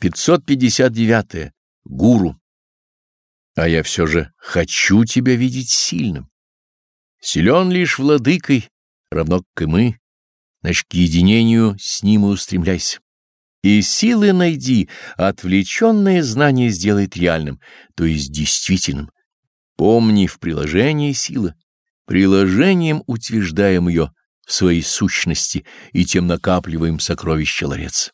559. -е. Гуру. А я все же хочу тебя видеть сильным. Силен лишь владыкой, равно как и мы, значит, к единению с ним и устремляйся. И силы найди, отвлеченное знание сделает реальным, то есть действительным. Помни в приложении силы, приложением утверждаем ее в своей сущности и тем накапливаем сокровища ларец.